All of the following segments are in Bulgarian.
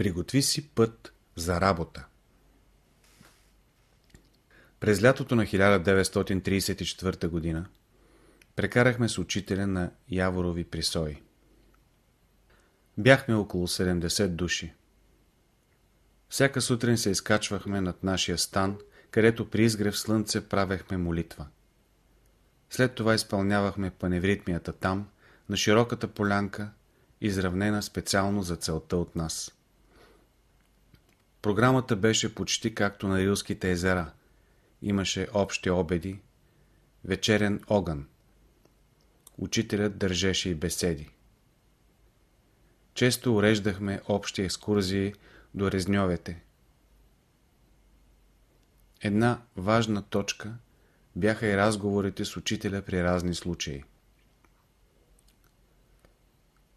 Приготви си път за работа. През лятото на 1934 г. прекарахме с учителя на Яворови присои. Бяхме около 70 души. Всяка сутрин се изкачвахме над нашия стан, където при изгрев слънце правехме молитва. След това изпълнявахме паневритмията там, на широката полянка, изравнена специално за целта от нас. Програмата беше почти както на Рилските езера. Имаше общи обеди, вечерен огън. Учителят държеше и беседи. Често уреждахме общи екскурзии до Резньовете. Една важна точка бяха и разговорите с учителя при разни случаи.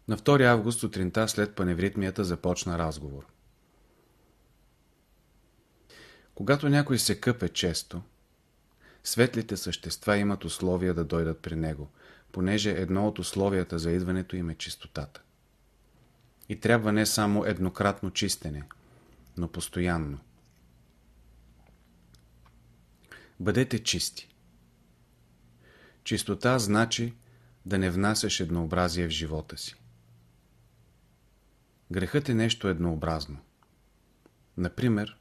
На 2 август сутринта след паневритмията започна разговор. Когато някой се къпе често, светлите същества имат условия да дойдат при него, понеже едно от условията за идването им е чистотата. И трябва не само еднократно чистене, но постоянно. Бъдете чисти. Чистота значи да не внасяш еднообразие в живота си. Грехът е нещо еднообразно. Например,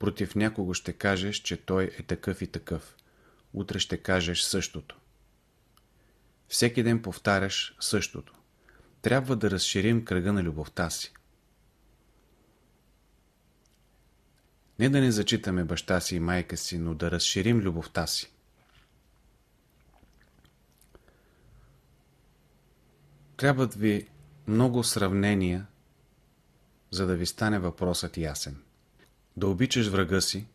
против някого ще кажеш, че той е такъв и такъв. Утре ще кажеш същото. Всеки ден повтаряш същото. Трябва да разширим кръга на любовта си. Не да не зачитаме баща си и майка си, но да разширим любовта си. Трябват ви много сравнения, за да ви стане въпросът ясен. Да обичаш врага си,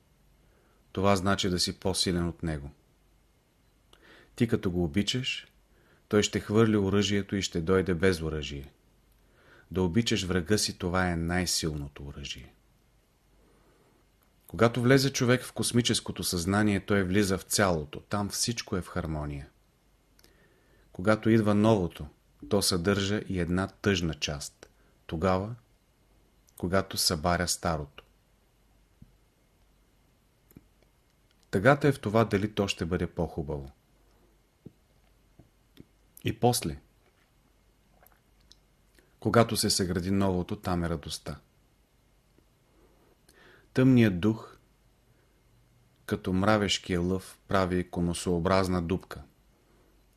това значи да си по-силен от него. Ти като го обичаш, той ще хвърли оръжието и ще дойде без оръжие. Да обичаш врага си, това е най-силното оръжие. Когато влезе човек в космическото съзнание, той влиза в цялото. Там всичко е в хармония. Когато идва новото, то съдържа и една тъжна част. Тогава, когато събаря старото. Тъгата е в това дали то ще бъде по-хубаво. И после, когато се съгради новото, там е радостта. Тъмният дух, като мравешкия лъв, прави конусообразна дупка.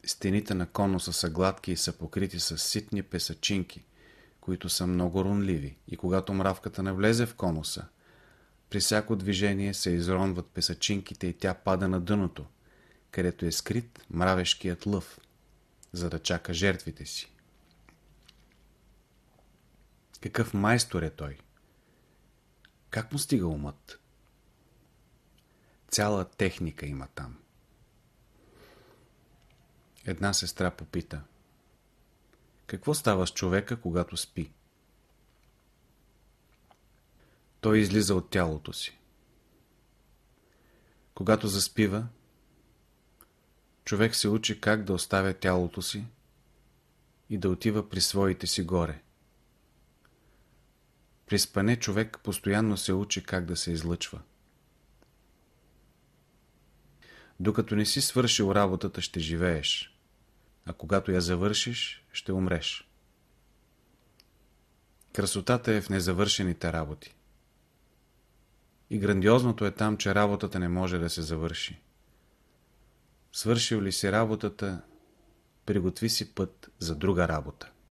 Стените на конуса са гладки и са покрити с ситни песачинки, които са много рунливи. И когато мравката навлезе в конуса, при всяко движение се изронват песачинките и тя пада на дъното, където е скрит мравешкият лъв, за да чака жертвите си. Какъв майстор е той? Как му стига умът? Цяла техника има там. Една сестра попита. Какво става с човека, когато спи? Той излиза от тялото си. Когато заспива, човек се учи как да оставя тялото си и да отива при своите си горе. При спане човек постоянно се учи как да се излъчва. Докато не си свършил работата, ще живееш, а когато я завършиш, ще умреш. Красотата е в незавършените работи. И грандиозното е там, че работата не може да се завърши. Свършил ли си работата, приготви си път за друга работа.